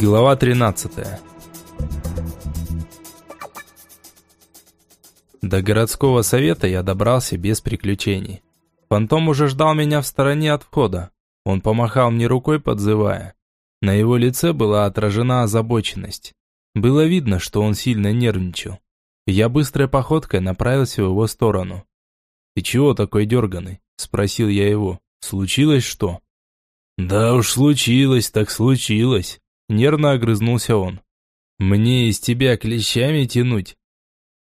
Глава 13 До городского совета я добрался без приключений. Фантом уже ждал меня в стороне от входа. Он помахал мне рукой, подзывая. На его лице была отражена озабоченность. Было видно, что он сильно нервничал. Я быстрой походкой направился в его сторону. «Ты чего такой дерганый?» – спросил я его. «Случилось что?» «Да уж случилось, так случилось», – нервно огрызнулся он. «Мне из тебя клещами тянуть?»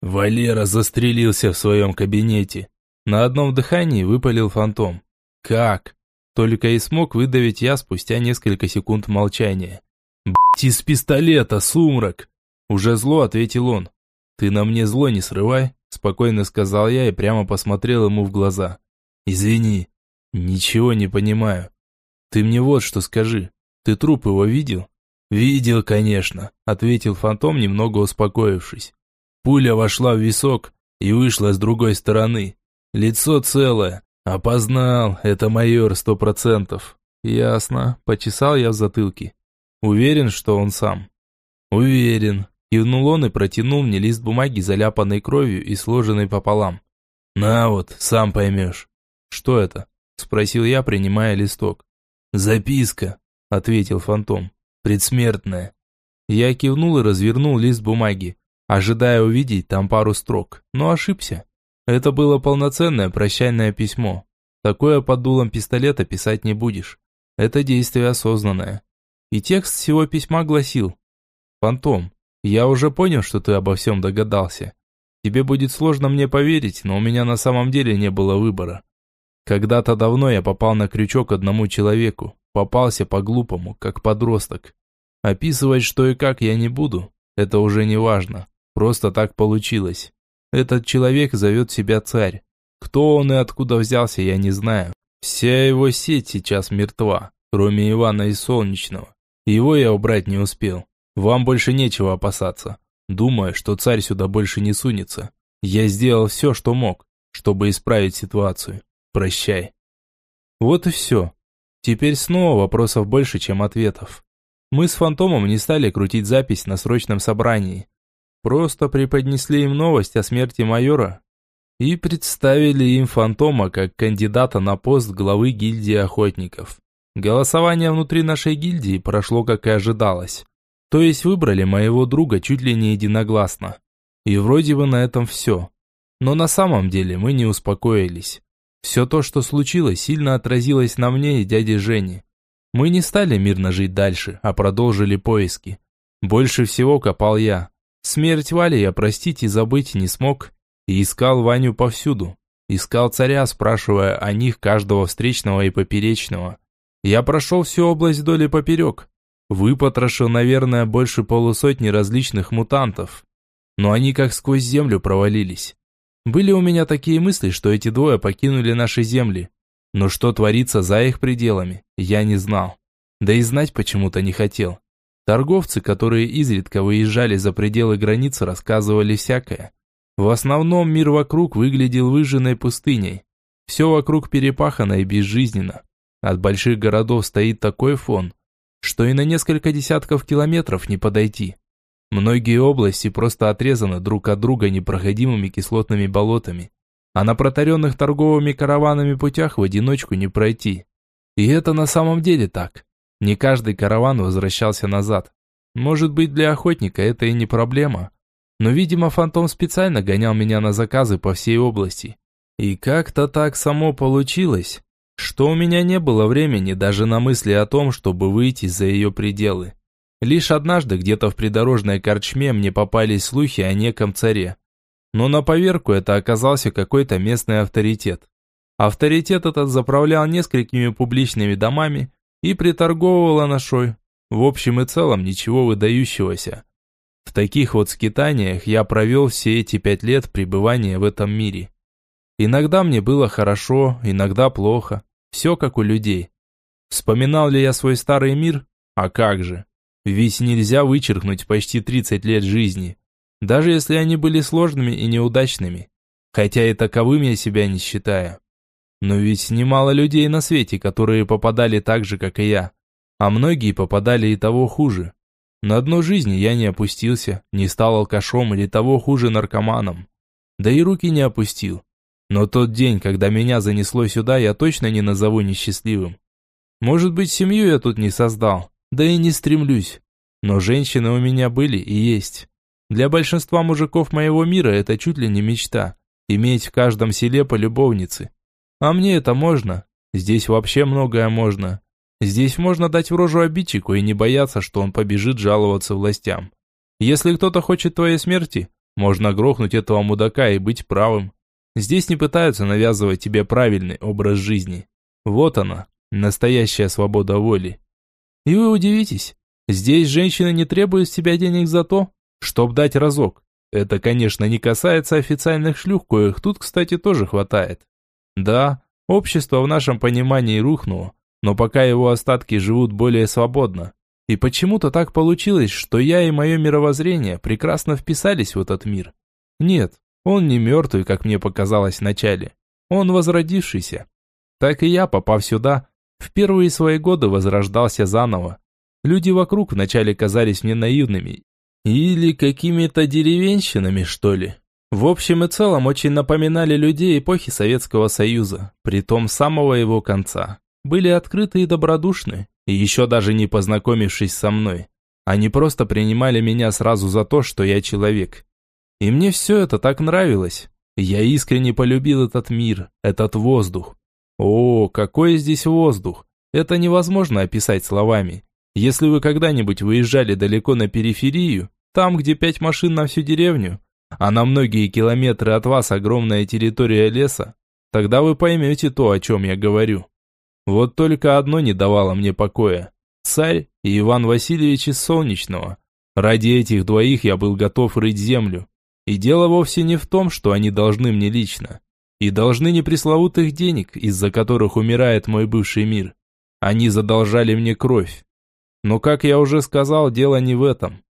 Валера застрелился в своем кабинете. На одном дыхании выпалил фантом. «Как?» Только и смог выдавить я спустя несколько секунд молчания. «Б***ь, из пистолета, сумрак!» Уже зло ответил он. «Ты на мне зло не срывай», спокойно сказал я и прямо посмотрел ему в глаза. «Извини, ничего не понимаю. Ты мне вот что скажи, ты труп его видел?» «Видел, конечно», ответил фантом, немного успокоившись. Пуля вошла в висок и вышла с другой стороны. Лицо целое. Опознал, это майор сто процентов. Ясно, почесал я в затылке. Уверен, что он сам. Уверен. Кивнул он и протянул мне лист бумаги, заляпанной кровью и сложенной пополам. «На вот, сам поймешь». «Что это?» – спросил я, принимая листок. «Записка», – ответил фантом. «Предсмертная». Я кивнул и развернул лист бумаги, ожидая увидеть там пару строк, но ошибся. Это было полноценное прощальное письмо. Такое под дулом пистолета писать не будешь. Это действие осознанное. И текст всего письма гласил. «Фантом, я уже понял, что ты обо всем догадался. Тебе будет сложно мне поверить, но у меня на самом деле не было выбора. Когда-то давно я попал на крючок одному человеку. Попался по-глупому, как подросток. Описывать, что и как, я не буду. Это уже не важно. Просто так получилось. Этот человек зовет себя царь. Кто он и откуда взялся, я не знаю. Вся его сеть сейчас мертва, кроме Ивана и Солнечного. Его я убрать не успел. Вам больше нечего опасаться. Думаю, что царь сюда больше не сунется. Я сделал все, что мог, чтобы исправить ситуацию. Прощай. Вот и все. Теперь снова вопросов больше, чем ответов. Мы с Фантомом не стали крутить запись на срочном собрании. Просто преподнесли им новость о смерти майора и представили им Фантома как кандидата на пост главы гильдии охотников. Голосование внутри нашей гильдии прошло, как и ожидалось. То есть выбрали моего друга чуть ли не единогласно. И вроде бы на этом все. Но на самом деле мы не успокоились. Все то, что случилось, сильно отразилось на мне и дяде Жене. Мы не стали мирно жить дальше, а продолжили поиски. Больше всего копал я. Смерть Вали я простить и забыть не смог. И искал Ваню повсюду. Искал царя, спрашивая о них каждого встречного и поперечного. Я прошел всю область вдоль и поперек. Выпотрошил, наверное, больше полусотни различных мутантов. Но они как сквозь землю провалились. Были у меня такие мысли, что эти двое покинули наши земли. Но что творится за их пределами, я не знал. Да и знать почему-то не хотел. Торговцы, которые изредка выезжали за пределы границы, рассказывали всякое. В основном мир вокруг выглядел выжженной пустыней. Все вокруг перепахано и безжизненно. От больших городов стоит такой фон, что и на несколько десятков километров не подойти. Многие области просто отрезаны друг от друга непроходимыми кислотными болотами, а на протаренных торговыми караванами путях в одиночку не пройти. И это на самом деле так. Не каждый караван возвращался назад. Может быть, для охотника это и не проблема. Но, видимо, фантом специально гонял меня на заказы по всей области. И как-то так само получилось, что у меня не было времени даже на мысли о том, чтобы выйти за ее пределы. Лишь однажды где-то в придорожной корчме мне попались слухи о неком царе. Но на поверку это оказался какой-то местный авторитет. Авторитет этот заправлял несколькими публичными домами и приторговывал анашой. В общем и целом ничего выдающегося. В таких вот скитаниях я провел все эти пять лет пребывания в этом мире. Иногда мне было хорошо, иногда плохо. Все как у людей. Вспоминал ли я свой старый мир? А как же? Ведь нельзя вычеркнуть почти 30 лет жизни. Даже если они были сложными и неудачными. Хотя и таковым я себя не считаю. Но ведь немало людей на свете, которые попадали так же, как и я. А многие попадали и того хуже. На дно жизни я не опустился, не стал алкашом или того хуже наркоманом. Да и руки не опустил. Но тот день, когда меня занесло сюда, я точно не назову несчастливым. Может быть, семью я тут не создал, да и не стремлюсь. Но женщины у меня были и есть. Для большинства мужиков моего мира это чуть ли не мечта. Иметь в каждом селе по любовнице. А мне это можно. Здесь вообще многое можно. Здесь можно дать в рожу обидчику и не бояться, что он побежит жаловаться властям. Если кто-то хочет твоей смерти, можно грохнуть этого мудака и быть правым. Здесь не пытаются навязывать тебе правильный образ жизни. Вот она, настоящая свобода воли. И вы удивитесь, здесь женщины не требуют с тебя денег за то, чтоб дать разок. Это, конечно, не касается официальных шлюх, коих тут, кстати, тоже хватает. Да, общество в нашем понимании рухнуло, но пока его остатки живут более свободно. И почему-то так получилось, что я и мое мировоззрение прекрасно вписались в этот мир. Нет, он не мертвый, как мне показалось вначале. Он возродившийся. Так и я, попав сюда, в первые свои годы возрождался заново. Люди вокруг вначале казались мне наивными или какими-то деревенщинами, что ли. В общем и целом очень напоминали людей эпохи Советского Союза, при том самого его конца. Были открыты и добродушны, и еще даже не познакомившись со мной. Они просто принимали меня сразу за то, что я человек. И мне все это так нравилось. Я искренне полюбил этот мир, этот воздух. О, какой здесь воздух! Это невозможно описать словами. Если вы когда-нибудь выезжали далеко на периферию, там, где пять машин на всю деревню, а на многие километры от вас огромная территория леса, тогда вы поймете то, о чем я говорю. Вот только одно не давало мне покоя. Царь и Иван Васильевич из Солнечного. Ради этих двоих я был готов рыть землю. И дело вовсе не в том, что они должны мне лично. И должны не пресловутых денег, из-за которых умирает мой бывший мир. Они задолжали мне кровь. Но, как я уже сказал, дело не в этом.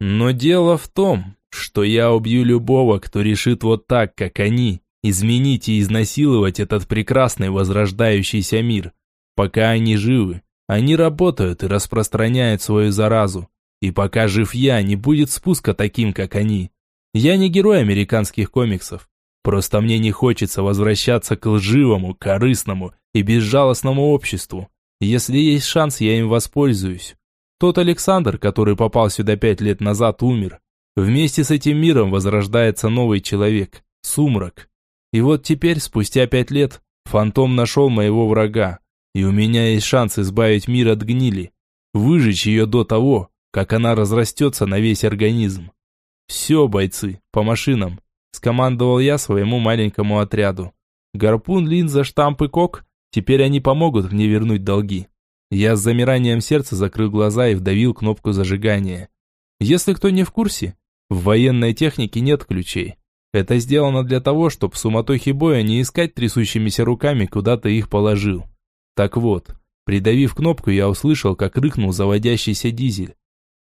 Но дело в том, что я убью любого, кто решит вот так, как они, изменить и изнасиловать этот прекрасный возрождающийся мир. Пока они живы, они работают и распространяют свою заразу. И пока жив я, не будет спуска таким, как они. Я не герой американских комиксов. Просто мне не хочется возвращаться к лживому, корыстному и безжалостному обществу. Если есть шанс, я им воспользуюсь. Тот Александр, который попал сюда пять лет назад, умер. Вместе с этим миром возрождается новый человек – Сумрак. И вот теперь, спустя пять лет, фантом нашел моего врага. И у меня есть шанс избавить мир от гнили. Выжечь ее до того, как она разрастется на весь организм. «Все, бойцы, по машинам», – скомандовал я своему маленькому отряду. Гарпун, линза, штамп и кок – теперь они помогут мне вернуть долги. Я с замиранием сердца закрыл глаза и вдавил кнопку зажигания. Если кто не в курсе, в военной технике нет ключей. Это сделано для того, чтобы в суматохе боя не искать трясущимися руками, куда то их положил. Так вот, придавив кнопку, я услышал, как рыкнул заводящийся дизель.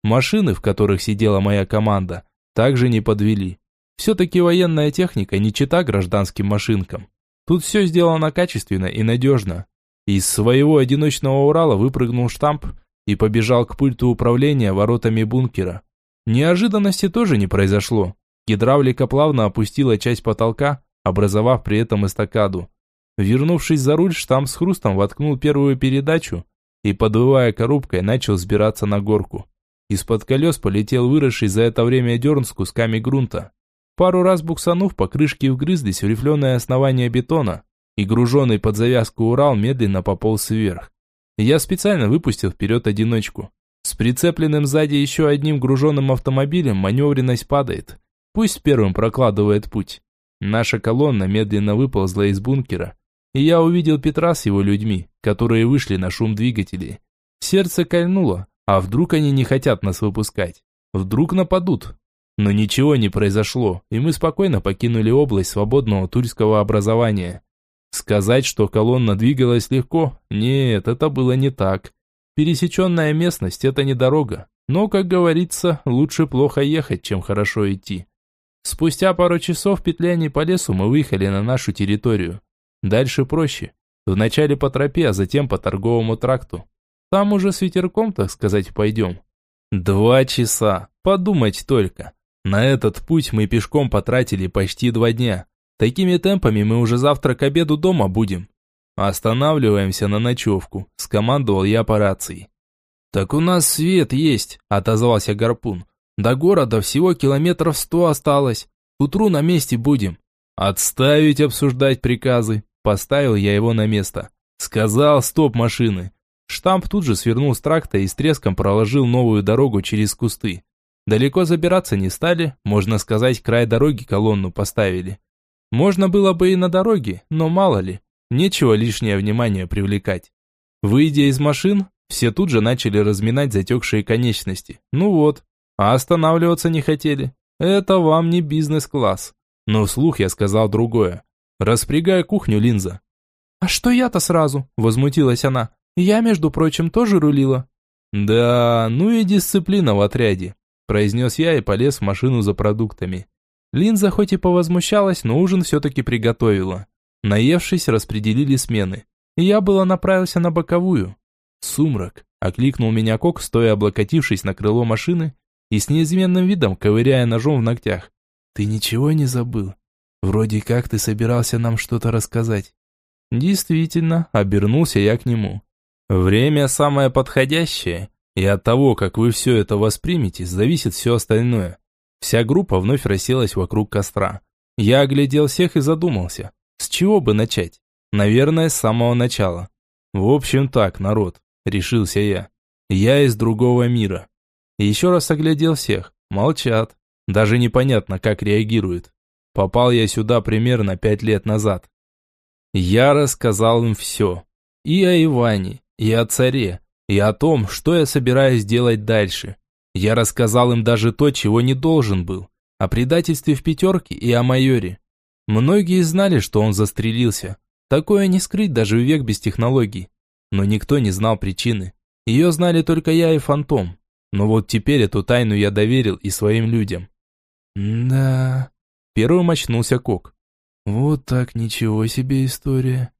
Машины, в которых сидела моя команда, также не подвели. Все-таки военная техника не чита гражданским машинкам. Тут все сделано качественно и надежно. Из своего одиночного Урала выпрыгнул штамп и побежал к пульту управления воротами бункера. Неожиданности тоже не произошло. Гидравлика плавно опустила часть потолка, образовав при этом эстакаду. Вернувшись за руль, штамп с хрустом воткнул первую передачу и, подвывая коробкой, начал сбираться на горку. Из-под колес полетел выросший за это время дерн с кусками грунта. Пару раз буксанув, покрышки вгрызлись в рифленое основание бетона, и груженный под завязку Урал медленно пополз вверх. Я специально выпустил вперед одиночку. С прицепленным сзади еще одним груженным автомобилем маневренность падает. Пусть первым прокладывает путь. Наша колонна медленно выползла из бункера, и я увидел Петра с его людьми, которые вышли на шум двигателей. Сердце кольнуло, а вдруг они не хотят нас выпускать? Вдруг нападут? Но ничего не произошло, и мы спокойно покинули область свободного тульского образования. Сказать, что колонна двигалась легко? Нет, это было не так. Пересеченная местность – это не дорога. Но, как говорится, лучше плохо ехать, чем хорошо идти. Спустя пару часов петляний по лесу мы выехали на нашу территорию. Дальше проще. Вначале по тропе, а затем по торговому тракту. Там уже с ветерком, так сказать, пойдем. Два часа. Подумать только. На этот путь мы пешком потратили почти два дня. Такими темпами мы уже завтра к обеду дома будем. Останавливаемся на ночевку, скомандовал я по рации. Так у нас свет есть, отозвался Гарпун. До города всего километров сто осталось. Утру на месте будем. Отставить обсуждать приказы. Поставил я его на место. Сказал стоп машины. Штамп тут же свернул с тракта и с треском проложил новую дорогу через кусты. Далеко забираться не стали, можно сказать, край дороги колонну поставили. Можно было бы и на дороге, но мало ли, нечего лишнее внимание привлекать. Выйдя из машин, все тут же начали разминать затекшие конечности. Ну вот, а останавливаться не хотели. Это вам не бизнес-класс. Но вслух я сказал другое. Распрягай кухню, Линза. А что я-то сразу? Возмутилась она. Я, между прочим, тоже рулила. Да, ну и дисциплина в отряде, произнес я и полез в машину за продуктами. Линза хоть и повозмущалась, но ужин все-таки приготовила. Наевшись, распределили смены. я было направился на боковую. «Сумрак!» – окликнул меня Кок, стоя облокотившись на крыло машины и с неизменным видом ковыряя ножом в ногтях. «Ты ничего не забыл? Вроде как ты собирался нам что-то рассказать». Действительно, обернулся я к нему. Время самое подходящее, и от того, как вы все это воспримете, зависит все остальное. Вся группа вновь расселась вокруг костра. Я оглядел всех и задумался, с чего бы начать? Наверное, с самого начала. В общем так, народ, решился я. Я из другого мира. Еще раз оглядел всех. Молчат. Даже непонятно, как реагируют. Попал я сюда примерно пять лет назад. Я рассказал им все. И о Иване, и о царе, и о том, что я собираюсь делать дальше. Я рассказал им даже то, чего не должен был. О предательстве в пятерке и о майоре. Многие знали, что он застрелился. Такое не скрыть даже в век без технологий. Но никто не знал причины. Ее знали только я и Фантом. Но вот теперь эту тайну я доверил и своим людям. Да. Первым очнулся Кок. Вот так ничего себе история.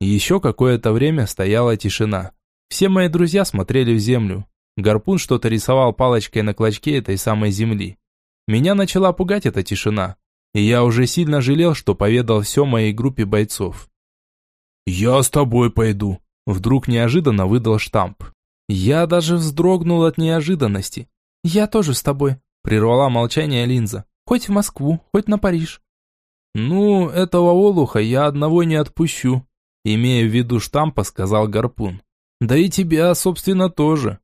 Еще какое-то время стояла тишина. Все мои друзья смотрели в землю. Гарпун что-то рисовал палочкой на клочке этой самой земли. Меня начала пугать эта тишина. И я уже сильно жалел, что поведал все моей группе бойцов. «Я с тобой пойду», – вдруг неожиданно выдал штамп. Я даже вздрогнул от неожиданности. «Я тоже с тобой», – прервала молчание Линза. «Хоть в Москву, хоть на Париж». «Ну, этого олуха я одного не отпущу», – имея в виду штампа, сказал Гарпун. «Да и тебя, собственно, тоже».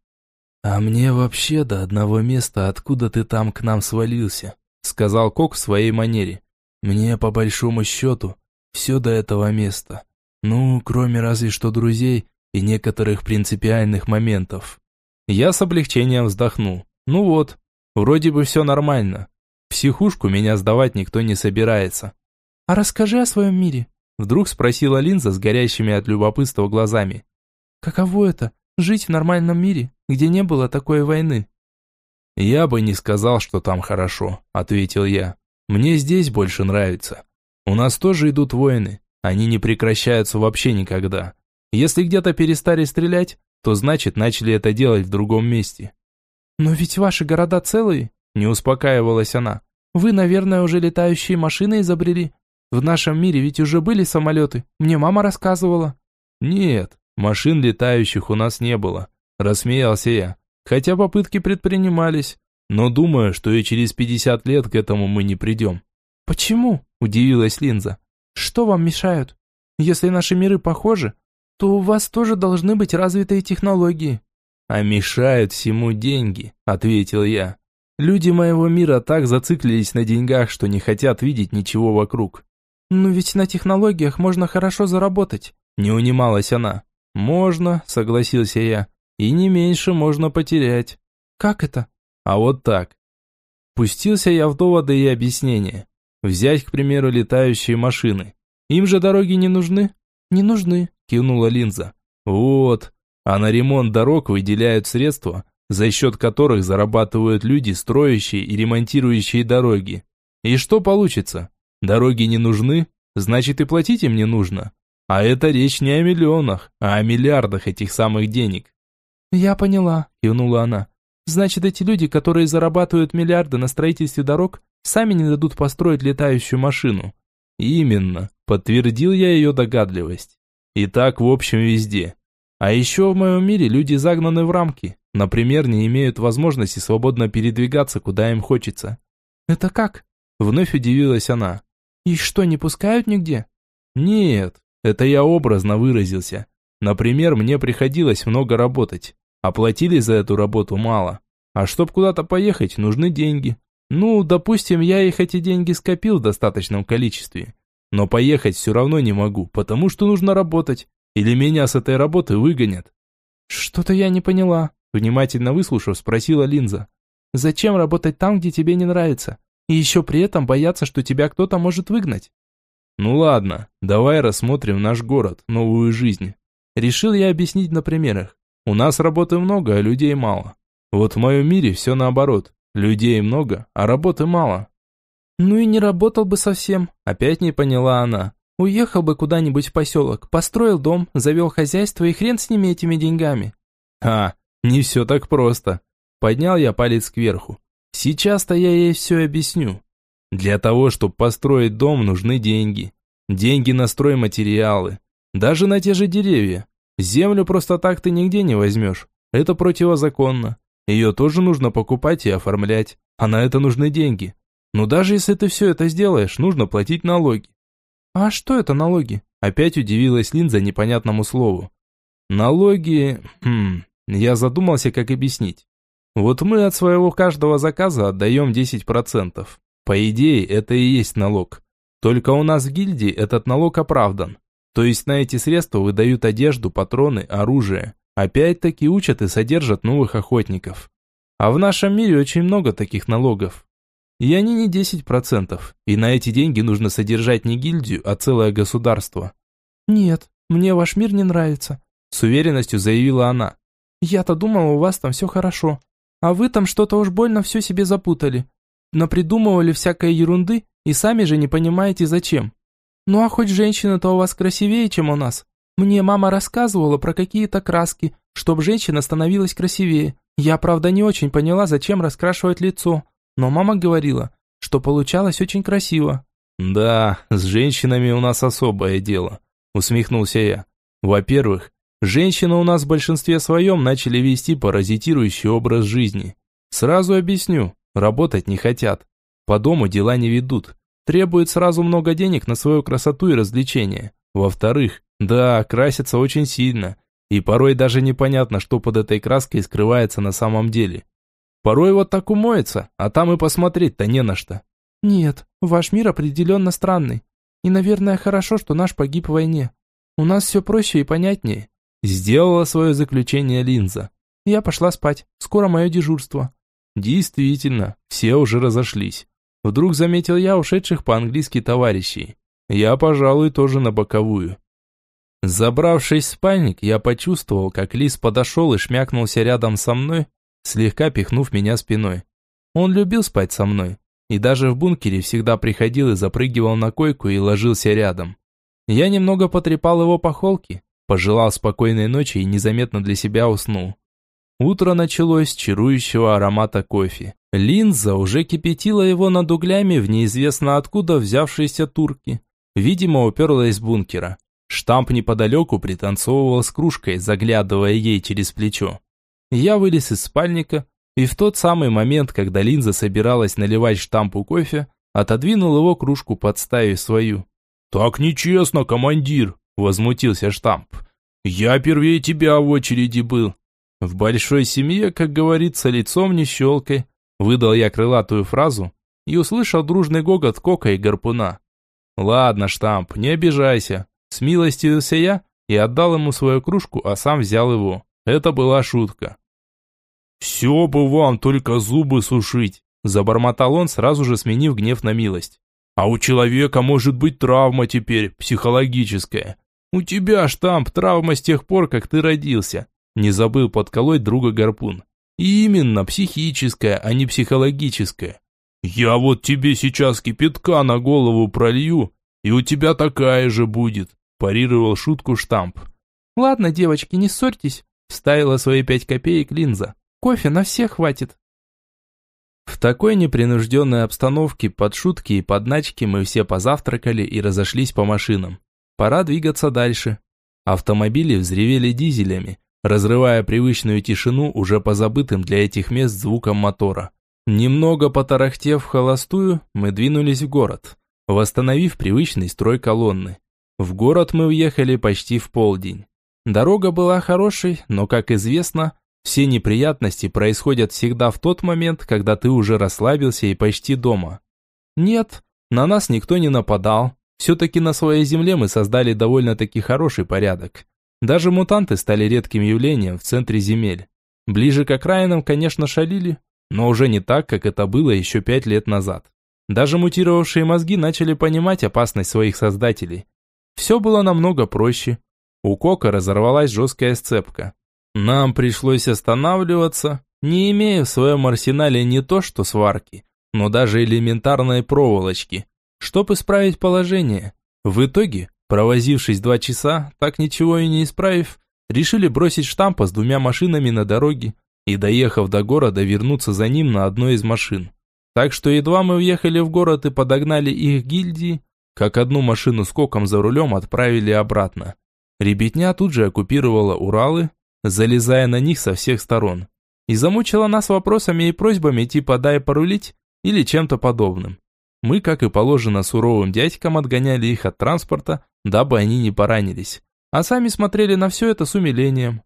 «А мне вообще до одного места, откуда ты там к нам свалился», – сказал Кок в своей манере. «Мне, по большому счету, все до этого места. Ну, кроме разве что друзей и некоторых принципиальных моментов. Я с облегчением вздохнул. Ну вот, вроде бы все нормально. В психушку меня сдавать никто не собирается. А расскажи о своем мире, вдруг спросила Линза с горящими от любопытства глазами. Каково это жить в нормальном мире, где не было такой войны? Я бы не сказал, что там хорошо, ответил я. Мне здесь больше нравится. У нас тоже идут войны, они не прекращаются вообще никогда. Если где-то перестали стрелять, то значит начали это делать в другом месте. «Но ведь ваши города целые», – не успокаивалась она. «Вы, наверное, уже летающие машины изобрели. В нашем мире ведь уже были самолеты, мне мама рассказывала». «Нет, машин летающих у нас не было», – рассмеялся я. «Хотя попытки предпринимались, но думаю, что и через 50 лет к этому мы не придем». «Почему?» – удивилась Линза. «Что вам мешают? Если наши миры похожи, то у вас тоже должны быть развитые технологии». «А мешают всему деньги», – ответил я. «Люди моего мира так зациклились на деньгах, что не хотят видеть ничего вокруг». «Но ведь на технологиях можно хорошо заработать», – не унималась она. «Можно», – согласился я. «И не меньше можно потерять». «Как это?» «А вот так». Пустился я в доводы и объяснения. Взять, к примеру, летающие машины. Им же дороги не нужны? Не нужны кивнула Линза. Вот. А на ремонт дорог выделяют средства, за счет которых зарабатывают люди, строящие и ремонтирующие дороги. И что получится? Дороги не нужны, значит и платить им не нужно. А это речь не о миллионах, а о миллиардах этих самых денег. «Я поняла», – кивнула она. Значит, эти люди, которые зарабатывают миллиарды на строительстве дорог, сами не дадут построить летающую машину. Именно, подтвердил я ее догадливость. И так в общем везде. А еще в моем мире люди загнаны в рамки. Например, не имеют возможности свободно передвигаться, куда им хочется. «Это как?» Вновь удивилась она. «И что, не пускают нигде?» «Нет, это я образно выразился. Например, мне приходилось много работать. Оплатили за эту работу мало. А чтоб куда-то поехать, нужны деньги. Ну, допустим, я их эти деньги скопил в достаточном количестве. Но поехать все равно не могу, потому что нужно работать. Или меня с этой работы выгонят. Что-то я не поняла. Внимательно выслушав, спросила Линза. Зачем работать там, где тебе не нравится? И еще при этом бояться, что тебя кто-то может выгнать? Ну ладно, давай рассмотрим наш город, новую жизнь. Решил я объяснить на примерах. У нас работы много, а людей мало. Вот в моем мире все наоборот. Людей много, а работы мало. Ну и не работал бы совсем, опять не поняла она. Уехал бы куда-нибудь в поселок, построил дом, завел хозяйство и хрен с ними этими деньгами. А, не все так просто. Поднял я палец кверху. Сейчас-то я ей все объясню. Для того, чтобы построить дом, нужны деньги. Деньги на стройматериалы. Даже на те же деревья. Землю просто так ты нигде не возьмешь. Это противозаконно. Ее тоже нужно покупать и оформлять, а на это нужны деньги. Но даже если ты все это сделаешь, нужно платить налоги. А что это налоги? Опять удивилась Линза непонятному слову. Налоги... Хм... Я задумался, как объяснить. Вот мы от своего каждого заказа отдаем 10%. По идее, это и есть налог. Только у нас в гильдии этот налог оправдан. То есть на эти средства выдают одежду, патроны, оружие. Опять-таки учат и содержат новых охотников. А в нашем мире очень много таких налогов. И они не 10%. И на эти деньги нужно содержать не гильдию, а целое государство. «Нет, мне ваш мир не нравится», – с уверенностью заявила она. «Я-то думала, у вас там все хорошо. А вы там что-то уж больно все себе запутали. Напридумывали всякой ерунды и сами же не понимаете зачем. Ну а хоть женщина-то у вас красивее, чем у нас. Мне мама рассказывала про какие-то краски, чтобы женщина становилась красивее. Я, правда, не очень поняла, зачем раскрашивать лицо, но мама говорила, что получалось очень красиво. «Да, с женщинами у нас особое дело», – усмехнулся я. «Во-первых, женщины у нас в большинстве своем начали вести паразитирующий образ жизни. Сразу объясню, работать не хотят. По дому дела не ведут. Требуют сразу много денег на свою красоту и развлечения. Во-вторых, да, красятся очень сильно. И порой даже непонятно, что под этой краской скрывается на самом деле. Порой вот так умоется, а там и посмотреть-то не на что. Нет, ваш мир определенно странный. И, наверное, хорошо, что наш погиб в войне. У нас все проще и понятнее. Сделала свое заключение Линза. Я пошла спать. Скоро мое дежурство. Действительно, все уже разошлись. Вдруг заметил я ушедших по-английски товарищей. Я, пожалуй, тоже на боковую. Забравшись в спальник, я почувствовал, как лис подошел и шмякнулся рядом со мной, слегка пихнув меня спиной. Он любил спать со мной, и даже в бункере всегда приходил и запрыгивал на койку и ложился рядом. Я немного потрепал его по холке, пожелал спокойной ночи и незаметно для себя уснул. Утро началось с чарующего аромата кофе. Линза уже кипятила его над углями в неизвестно откуда взявшейся турке. Видимо, уперлась из бункера. Штамп неподалеку пританцовывал с кружкой, заглядывая ей через плечо. Я вылез из спальника, и в тот самый момент, когда Линза собиралась наливать штампу кофе, отодвинул его кружку, подставив свою. «Так нечестно, командир!» – возмутился штамп. «Я первее тебя в очереди был». В большой семье, как говорится, лицом не щелкай. Выдал я крылатую фразу и услышал дружный гогот Кока и Гарпуна. «Ладно, штамп, не обижайся». Смилостивился я и отдал ему свою кружку, а сам взял его. Это была шутка. «Все бы вам только зубы сушить», забормотал он, сразу же сменив гнев на милость. «А у человека может быть травма теперь, психологическая. У тебя, штамп, травма с тех пор, как ты родился. Не забыл подколоть друга гарпун. Именно психическое, а не психологическое. Я вот тебе сейчас кипятка на голову пролью, и у тебя такая же будет, парировал шутку штамп. Ладно, девочки, не ссорьтесь, вставила свои пять копеек линза. Кофе на всех хватит. В такой непринужденной обстановке, под шутки и подначки мы все позавтракали и разошлись по машинам. Пора двигаться дальше. Автомобили взревели дизелями, разрывая привычную тишину уже позабытым для этих мест звуком мотора. Немного потарахтев холостую, мы двинулись в город, восстановив привычный строй колонны. В город мы уехали почти в полдень. Дорога была хорошей, но, как известно, все неприятности происходят всегда в тот момент, когда ты уже расслабился и почти дома. Нет, на нас никто не нападал. Все-таки на своей земле мы создали довольно-таки хороший порядок. Даже мутанты стали редким явлением в центре земель. Ближе к окраинам, конечно, шалили, но уже не так, как это было еще пять лет назад. Даже мутировавшие мозги начали понимать опасность своих создателей. Все было намного проще. У Кока разорвалась жесткая сцепка. Нам пришлось останавливаться, не имея в своем арсенале не то что сварки, но даже элементарной проволочки, чтобы исправить положение. В итоге, провозившись два часа, так ничего и не исправив, решили бросить штампа с двумя машинами на дороге и, доехав до города, вернуться за ним на одной из машин. Так что едва мы уехали в город и подогнали их гильдии, как одну машину с коком за рулем отправили обратно. Ребятня тут же оккупировала Уралы, залезая на них со всех сторон. И замучила нас вопросами и просьбами типа «дай порулить» или чем-то подобным. Мы, как и положено суровым дядькам, отгоняли их от транспорта, дабы они не поранились. А сами смотрели на все это с умилением.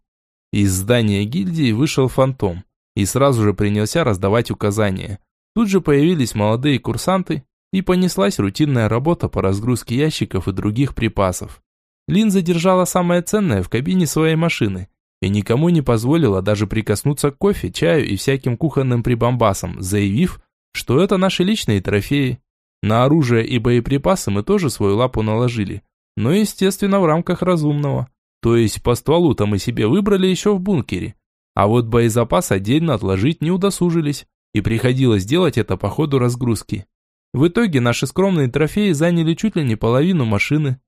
Из здания гильдии вышел фантом и сразу же принялся раздавать указания. Тут же появились молодые курсанты, и понеслась рутинная работа по разгрузке ящиков и других припасов. Лин задержала самое ценное в кабине своей машины и никому не позволила даже прикоснуться к кофе, чаю и всяким кухонным прибамбасам, заявив, что это наши личные трофеи. На оружие и боеприпасы мы тоже свою лапу наложили, но, естественно, в рамках разумного. То есть по стволу-то мы себе выбрали еще в бункере. А вот боезапас отдельно отложить не удосужились, и приходилось делать это по ходу разгрузки. В итоге наши скромные трофеи заняли чуть ли не половину машины,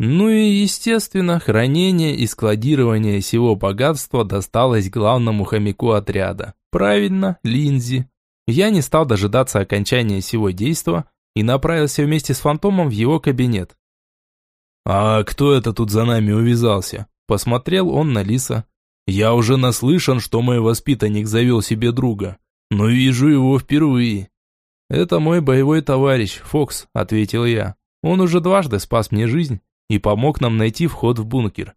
ну и, естественно, хранение и складирование всего богатства досталось главному хомяку отряда. Правильно, Линзи. Я не стал дожидаться окончания всего действа и направился вместе с фантомом в его кабинет. «А кто это тут за нами увязался?» Посмотрел он на Лиса. «Я уже наслышан, что мой воспитанник завел себе друга, но вижу его впервые». «Это мой боевой товарищ, Фокс», — ответил я. «Он уже дважды спас мне жизнь и помог нам найти вход в бункер.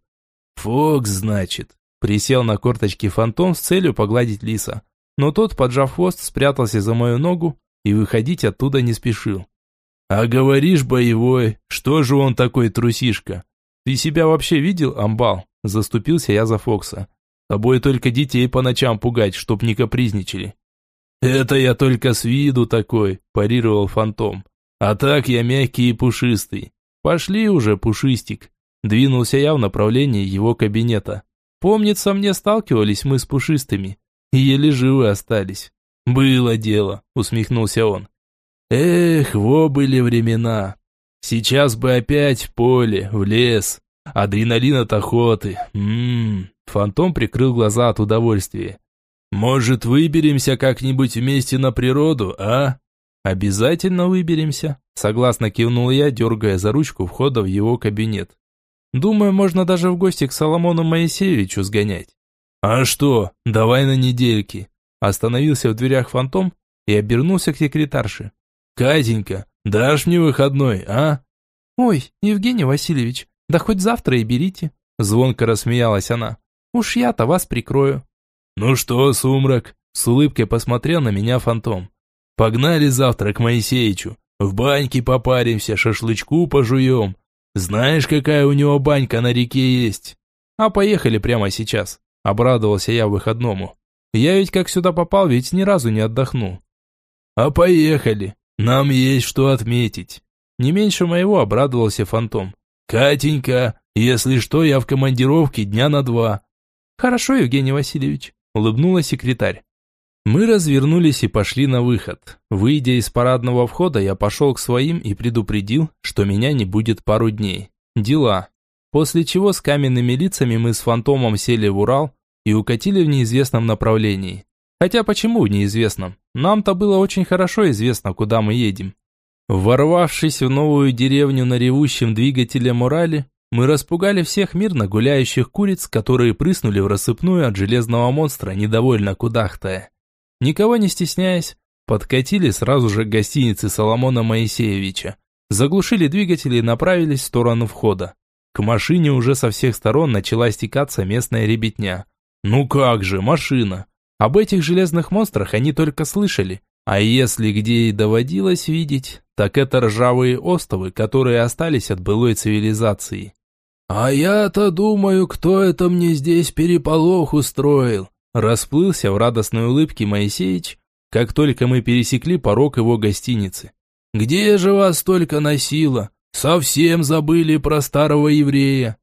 «Фокс, значит», – присел на корточки фантом с целью погладить лиса. Но тот, поджав хвост, спрятался за мою ногу и выходить оттуда не спешил. «А говоришь, боевой, что же он такой трусишка? Ты себя вообще видел, амбал?» – заступился я за Фокса. «Тобой только детей по ночам пугать, чтоб не капризничали». «Это я только с виду такой», – парировал фантом. «А так я мягкий и пушистый. «Пошли уже, Пушистик!» Двинулся я в направлении его кабинета. Помнится, мне сталкивались мы с Пушистыми. И еле живы остались. «Было дело», усмехнулся он. «Эх, во были времена. Сейчас бы опять в поле, в лес. Адреналин от охоты. Ммм». Фантом прикрыл глаза от удовольствия. «Может, выберемся как-нибудь вместе на природу, а?» «Обязательно выберемся», – согласно кивнул я, дергая за ручку входа в его кабинет. «Думаю, можно даже в гости к Соломону Моисеевичу сгонять». «А что, давай на недельки». Остановился в дверях фантом и обернулся к секретарше. «Катенька, дашь мне выходной, а?» «Ой, Евгений Васильевич, да хоть завтра и берите», – звонко рассмеялась она. «Уж я-то вас прикрою». «Ну что, сумрак?» – с улыбкой посмотрел на меня фантом. Погнали завтра к Моисеичу. В баньке попаримся, шашлычку пожуем. Знаешь, какая у него банька на реке есть? А поехали прямо сейчас. Обрадовался я выходному. Я ведь как сюда попал, ведь ни разу не отдохнул. А поехали. Нам есть что отметить. Не меньше моего обрадовался фантом. Катенька, если что, я в командировке дня на два. Хорошо, Евгений Васильевич, улыбнулась секретарь. Мы развернулись и пошли на выход. Выйдя из парадного входа, я пошел к своим и предупредил, что меня не будет пару дней. Дела. После чего с каменными лицами мы с фантомом сели в Урал и укатили в неизвестном направлении. Хотя почему в неизвестном? Нам-то было очень хорошо известно, куда мы едем. Ворвавшись в новую деревню на ревущем двигателе Морали, мы распугали всех мирно гуляющих куриц, которые прыснули в рассыпную от железного монстра, недовольно кудахтая. Никого не стесняясь, подкатили сразу же к гостинице Соломона Моисеевича, заглушили двигатели и направились в сторону входа. К машине уже со всех сторон начала стекаться местная ребятня. Ну как же, машина! Об этих железных монстрах они только слышали, а если где и доводилось видеть, так это ржавые остовы, которые остались от былой цивилизации. «А я-то думаю, кто это мне здесь переполох устроил?» Расплылся в радостной улыбке Моисеич, как только мы пересекли порог его гостиницы. «Где же вас столько носило? Совсем забыли про старого еврея!»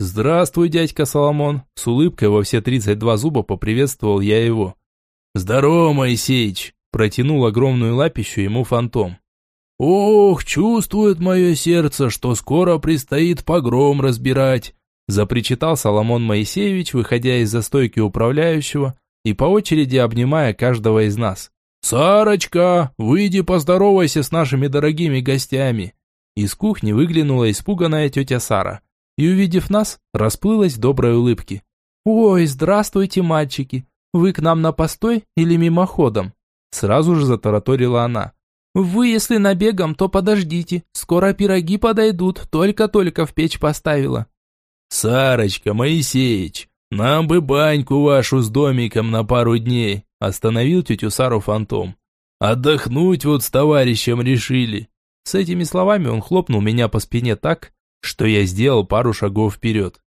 «Здравствуй, дядька Соломон!» С улыбкой во все тридцать два зуба поприветствовал я его. «Здорово, Моисеич!» Протянул огромную лапищу ему фантом. «Ох, чувствует мое сердце, что скоро предстоит погром разбирать», запричитал Соломон Моисеевич, выходя из застойки управляющего и по очереди обнимая каждого из нас. «Сарочка, выйди поздоровайся с нашими дорогими гостями!» Из кухни выглянула испуганная тетя Сара и, увидев нас, расплылась в доброй улыбке. «Ой, здравствуйте, мальчики! Вы к нам на постой или мимоходом?» Сразу же затараторила она. «Вы, если набегом, то подождите. Скоро пироги подойдут, только-только в печь поставила». «Сарочка, Моисеич, нам бы баньку вашу с домиком на пару дней», остановил тетю Сару фантом. «Отдохнуть вот с товарищем решили». С этими словами он хлопнул меня по спине так, что я сделал пару шагов вперед.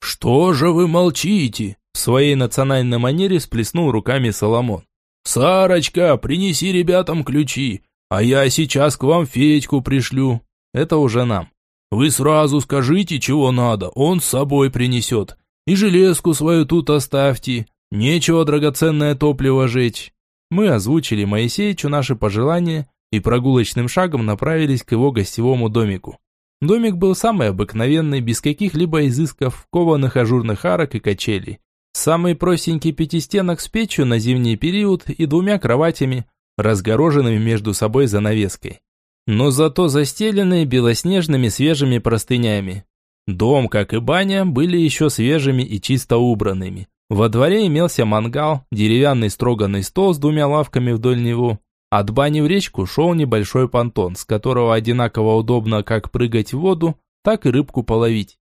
«Что же вы молчите?» В своей национальной манере сплеснул руками Соломон. «Сарочка, принеси ребятам ключи, а я сейчас к вам Федьку пришлю. Это уже нам. Вы сразу скажите, чего надо, он с собой принесет. И железку свою тут оставьте. Нечего драгоценное топливо жечь. Мы озвучили Моисеичу наши пожелания и прогулочным шагом направились к его гостевому домику. Домик был самый обыкновенный, без каких-либо изысков, кованых ажурных арок и качелей. Самый простенький пятистенок с печью на зимний период и двумя кроватями, разгороженными между собой занавеской. Но зато застеленные белоснежными свежими простынями. Дом, как и баня, были еще свежими и чисто убранными. Во дворе имелся мангал, деревянный строганный стол с двумя лавками вдоль него. От бани в речку шел небольшой понтон, с которого одинаково удобно как прыгать в воду, так и рыбку половить.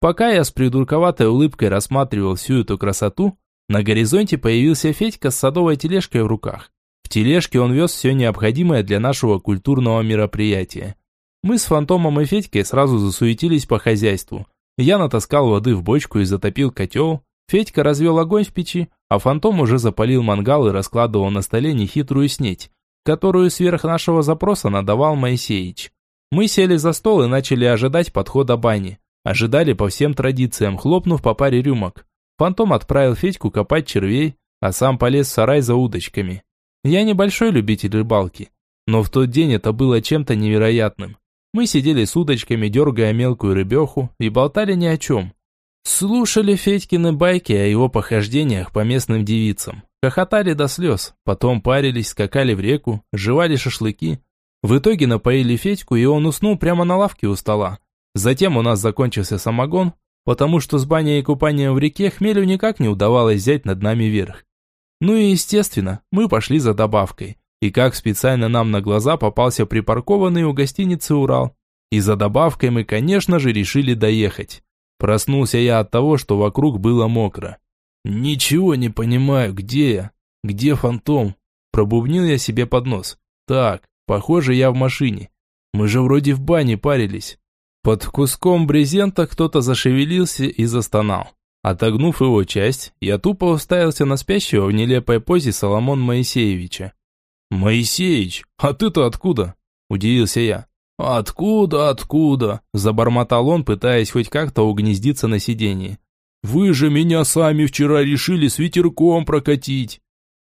Пока я с придурковатой улыбкой рассматривал всю эту красоту, на горизонте появился Федька с садовой тележкой в руках тележке он вез все необходимое для нашего культурного мероприятия. Мы с Фантомом и Федькой сразу засуетились по хозяйству. Я натаскал воды в бочку и затопил котел. Федька развел огонь в печи, а Фантом уже запалил мангал и раскладывал на столе нехитрую снеть, которую сверх нашего запроса надавал Моисеич. Мы сели за стол и начали ожидать подхода бани. Ожидали по всем традициям, хлопнув по паре рюмок. Фантом отправил Федьку копать червей, а сам полез в сарай за удочками. Я небольшой любитель рыбалки, но в тот день это было чем-то невероятным. Мы сидели с удочками, дергая мелкую рыбеху, и болтали ни о чем. Слушали Федькины байки о его похождениях по местным девицам. Хохотали до слез, потом парились, скакали в реку, жевали шашлыки. В итоге напоили Федьку, и он уснул прямо на лавке у стола. Затем у нас закончился самогон, потому что с баней и купанием в реке хмелю никак не удавалось взять над нами верх. Ну и естественно, мы пошли за добавкой. И как специально нам на глаза попался припаркованный у гостиницы Урал. И за добавкой мы, конечно же, решили доехать. Проснулся я от того, что вокруг было мокро. Ничего не понимаю, где я? Где фантом? Пробубнил я себе под нос. Так, похоже, я в машине. Мы же вроде в бане парились. Под куском брезента кто-то зашевелился и застонал. Отогнув его часть, я тупо уставился на спящего в нелепой позе Соломон Моисеевича. «Моисеич, а ты-то откуда?» – удивился я. «Откуда, откуда?» – забормотал он, пытаясь хоть как-то угнездиться на сиденье. «Вы же меня сами вчера решили с ветерком прокатить!»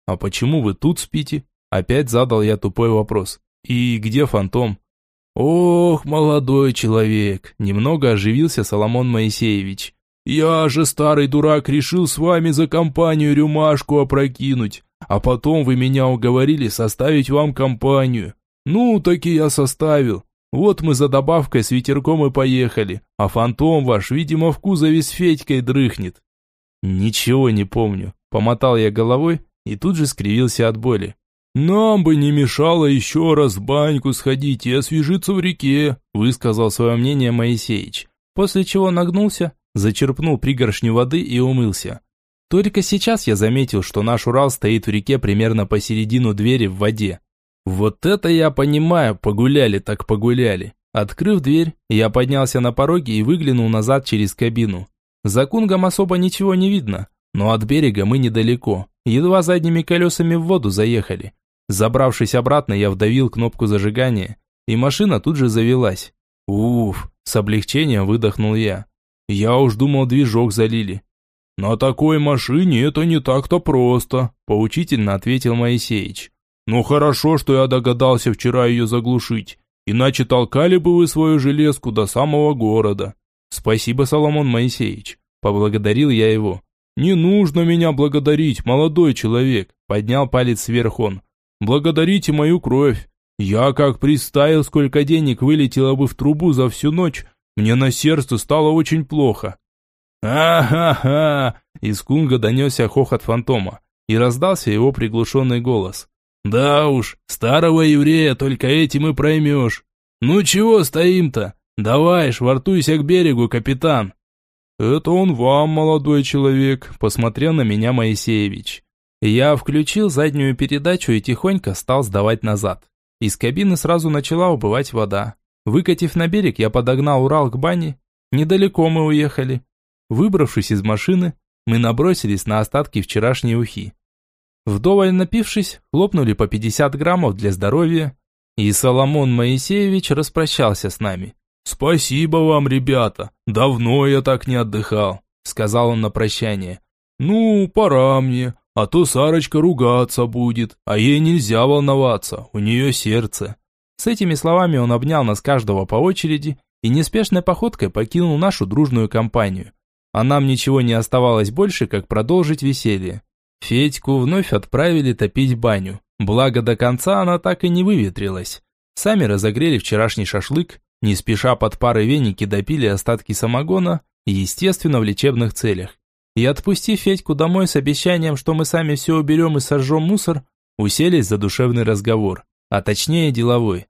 «А почему вы тут спите?» – опять задал я тупой вопрос. «И где фантом?» «Ох, молодой человек!» – немного оживился Соломон Моисеевич. Я же, старый дурак, решил с вами за компанию рюмашку опрокинуть, а потом вы меня уговорили составить вам компанию. Ну, так и я составил. Вот мы за добавкой с ветерком и поехали, а фантом ваш, видимо, в кузове с Федькой дрыхнет». «Ничего не помню», – помотал я головой и тут же скривился от боли. «Нам бы не мешало еще раз в баньку сходить и освежиться в реке», – высказал свое мнение Моисеич, после чего нагнулся, зачерпнул пригоршню воды и умылся. Только сейчас я заметил, что наш Урал стоит в реке примерно посередину двери в воде. Вот это я понимаю, погуляли так погуляли. Открыв дверь, я поднялся на пороге и выглянул назад через кабину. За кунгом особо ничего не видно, но от берега мы недалеко, едва задними колесами в воду заехали. Забравшись обратно, я вдавил кнопку зажигания, и машина тут же завелась. Уф, с облегчением выдохнул я. Я уж думал, движок залили. «На такой машине это не так-то просто», – поучительно ответил Моисеич. «Ну хорошо, что я догадался вчера ее заглушить, иначе толкали бы вы свою железку до самого города». «Спасибо, Соломон Моисеевич», – поблагодарил я его. «Не нужно меня благодарить, молодой человек», – поднял палец вверх он. «Благодарите мою кровь. Я как представил, сколько денег вылетело бы в трубу за всю ночь, мне на сердце стало очень плохо. «А-ха-ха!» Из Кунга донесся хохот фантома, и раздался его приглушенный голос. «Да уж, старого еврея только этим и проймешь. Ну чего стоим-то? Давай, швартуйся к берегу, капитан!» «Это он вам, молодой человек», – посмотрел на меня Моисеевич. Я включил заднюю передачу и тихонько стал сдавать назад. Из кабины сразу начала убывать вода. Выкатив на берег, я подогнал Урал к бане. Недалеко мы уехали. Выбравшись из машины, мы набросились на остатки вчерашней ухи. Вдоволь напившись, хлопнули по 50 граммов для здоровья, и Соломон Моисеевич распрощался с нами. «Спасибо вам, ребята, давно я так не отдыхал», сказал он на прощание. «Ну, пора мне, а то Сарочка ругаться будет, а ей нельзя волноваться, у нее сердце». С этими словами он обнял нас каждого по очереди и неспешной походкой покинул нашу дружную компанию. А нам ничего не оставалось больше, как продолжить веселье. Федьку вновь отправили топить баню. Благо до конца она так и не выветрилась. Сами разогрели вчерашний шашлык, не спеша под парой веники допили остатки самогона, естественно, в лечебных целях. И отпустив Федьку домой с обещанием, что мы сами все уберем и сожжем мусор, уселись за душевный разговор а точнее деловой.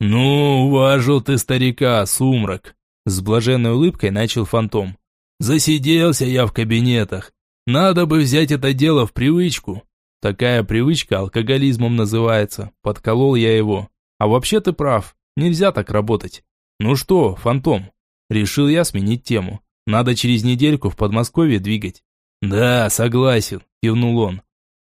«Ну, уважил ты старика, сумрак!» С блаженной улыбкой начал фантом. «Засиделся я в кабинетах. Надо бы взять это дело в привычку. Такая привычка алкоголизмом называется. Подколол я его. А вообще ты прав. Нельзя так работать. Ну что, фантом?» Решил я сменить тему. Надо через недельку в Подмосковье двигать. «Да, согласен», кивнул он.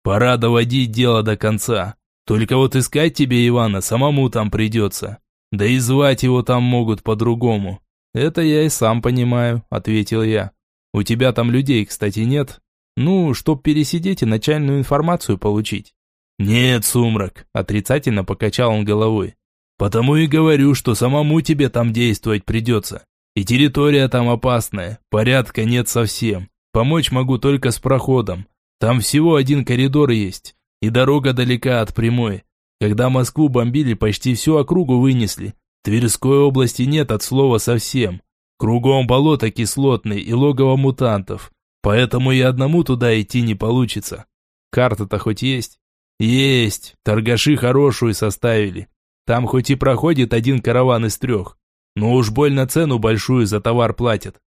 «Пора доводить дело до конца. Только вот искать тебе Ивана самому там придется. Да и звать его там могут по-другому. Это я и сам понимаю, ответил я. У тебя там людей, кстати, нет? Ну, чтоб пересидеть и начальную информацию получить. Нет, сумрак, отрицательно покачал он головой. Потому и говорю, что самому тебе там действовать придется. И территория там опасная, порядка нет совсем. Помочь могу только с проходом. Там всего один коридор есть и дорога далека от прямой. Когда Москву бомбили, почти всю округу вынесли. Тверской области нет от слова совсем. Кругом болото кислотные и логово мутантов. Поэтому и одному туда идти не получится. Карта-то хоть есть? Есть. Торгаши хорошую составили. Там хоть и проходит один караван из трех. Но уж больно цену большую за товар платят.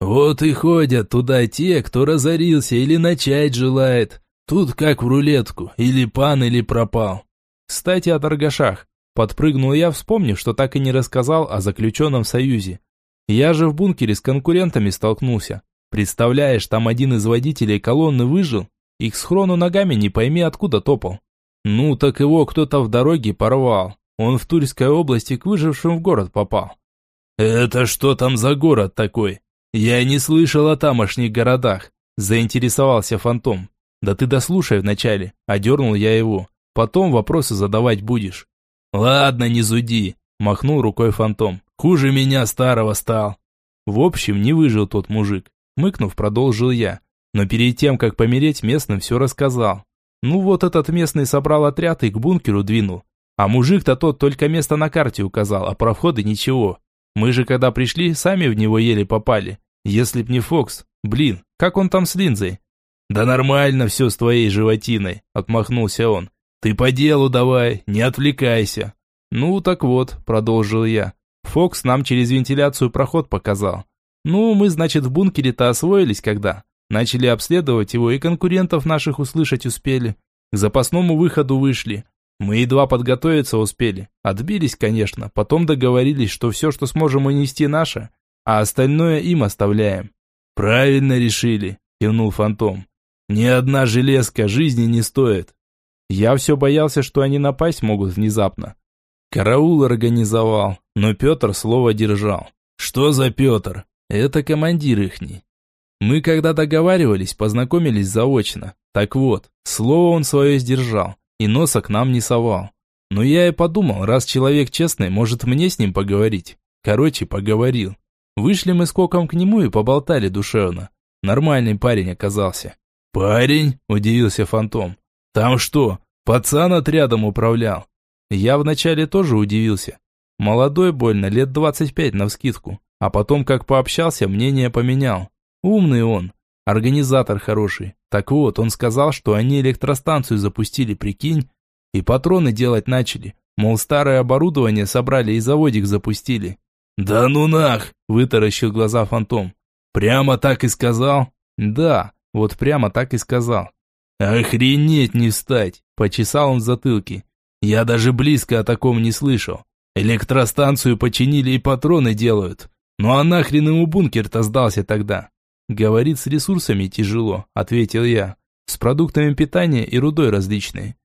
Вот и ходят туда те, кто разорился или начать желает. Тут как в рулетку, или пан, или пропал. Кстати, о торгашах. Подпрыгнул я, вспомнив, что так и не рассказал о заключенном союзе. Я же в бункере с конкурентами столкнулся. Представляешь, там один из водителей колонны выжил, и к схрону ногами не пойми откуда топал. Ну, так его кто-то в дороге порвал. Он в Тульской области к выжившим в город попал. «Это что там за город такой? Я не слышал о тамошних городах», заинтересовался Фантом. «Да ты дослушай вначале», – одернул я его. «Потом вопросы задавать будешь». «Ладно, не зуди», – махнул рукой фантом. «Хуже меня старого стал». В общем, не выжил тот мужик. Мыкнув, продолжил я. Но перед тем, как помереть, местным все рассказал. Ну вот этот местный собрал отряд и к бункеру двинул. А мужик-то тот только место на карте указал, а про входы ничего. Мы же когда пришли, сами в него еле попали. Если б не Фокс. Блин, как он там с линзой? Да нормально все с твоей животиной, отмахнулся он. Ты по делу давай, не отвлекайся. Ну так вот, продолжил я. Фокс нам через вентиляцию проход показал. Ну, мы, значит, в бункере-то освоились когда. Начали обследовать его и конкурентов наших услышать успели. К запасному выходу вышли. Мы едва подготовиться успели. Отбились, конечно, потом договорились, что все, что сможем унести, наше, а остальное им оставляем. Правильно решили, кивнул Фантом. Ни одна железка жизни не стоит. Я все боялся, что они напасть могут внезапно. Караул организовал, но Петр слово держал. Что за Петр? Это командир ихний. Мы когда договаривались, познакомились заочно. Так вот, слово он свое сдержал и носа к нам не совал. Но я и подумал, раз человек честный, может мне с ним поговорить. Короче, поговорил. Вышли мы с Коком к нему и поболтали душевно. Нормальный парень оказался. «Парень?» – удивился Фантом. «Там что, пацан отрядом управлял?» Я вначале тоже удивился. Молодой больно, лет двадцать пять навскидку. А потом, как пообщался, мнение поменял. Умный он, организатор хороший. Так вот, он сказал, что они электростанцию запустили, прикинь, и патроны делать начали. Мол, старое оборудование собрали и заводик запустили. «Да ну нах!» – вытаращил глаза фантом. «Прямо так и сказал?» «Да, вот прямо так и сказал». «Охренеть не встать!» – почесал он в затылке. «Я даже близко о таком не слышал. Электростанцию починили и патроны делают. Ну а нахрен ему бункер-то сдался тогда?» «Говорит, с ресурсами тяжело», – ответил я. «С продуктами питания и рудой различной.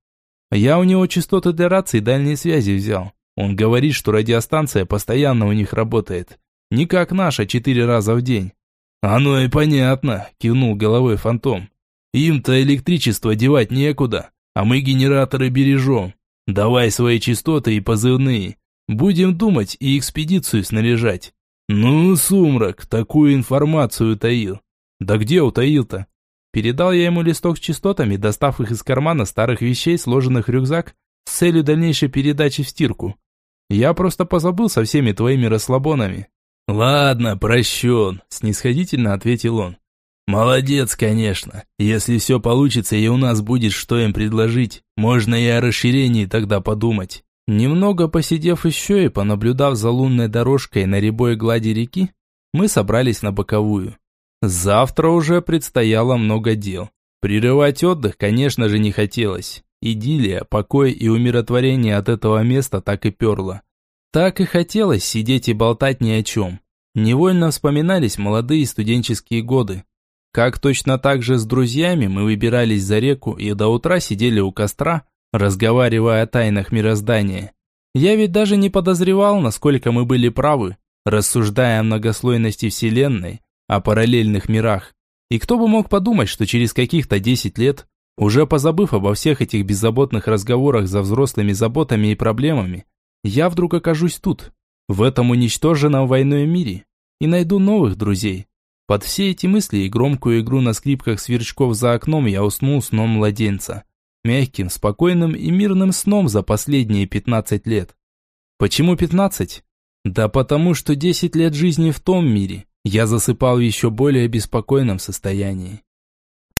Я у него частоты для рации дальней связи взял. Он говорит, что радиостанция постоянно у них работает. Не как наша, четыре раза в день. «Оно и понятно», – кивнул головой фантом. «Им-то электричество девать некуда, а мы генераторы бережем. Давай свои частоты и позывные. Будем думать и экспедицию снаряжать». «Ну, сумрак, такую информацию утаил». «Да где утаил-то?» Передал я ему листок с частотами, достав их из кармана старых вещей, сложенных в рюкзак, с целью дальнейшей передачи в стирку. Я просто позабыл со всеми твоими расслабонами. «Ладно, прощен», – снисходительно ответил он. «Молодец, конечно. Если все получится и у нас будет что им предложить, можно и о расширении тогда подумать». Немного посидев еще и понаблюдав за лунной дорожкой на рябой глади реки, мы собрались на боковую. Завтра уже предстояло много дел. Прерывать отдых, конечно же, не хотелось. Идиллия, покой и умиротворение от этого места так и перло. Так и хотелось сидеть и болтать ни о чем. Невольно вспоминались молодые студенческие годы. Как точно так же с друзьями мы выбирались за реку и до утра сидели у костра, разговаривая о тайнах мироздания. Я ведь даже не подозревал, насколько мы были правы, рассуждая о многослойности Вселенной, о параллельных мирах. И кто бы мог подумать, что через каких-то 10 лет, уже позабыв обо всех этих беззаботных разговорах за взрослыми заботами и проблемами, я вдруг окажусь тут, в этом уничтоженном войной мире, и найду новых друзей. Под все эти мысли и громкую игру на скрипках сверчков за окном я уснул сном младенца мягким, спокойным и мирным сном за последние 15 лет. Почему 15? Да потому что 10 лет жизни в том мире я засыпал в еще более беспокойном состоянии.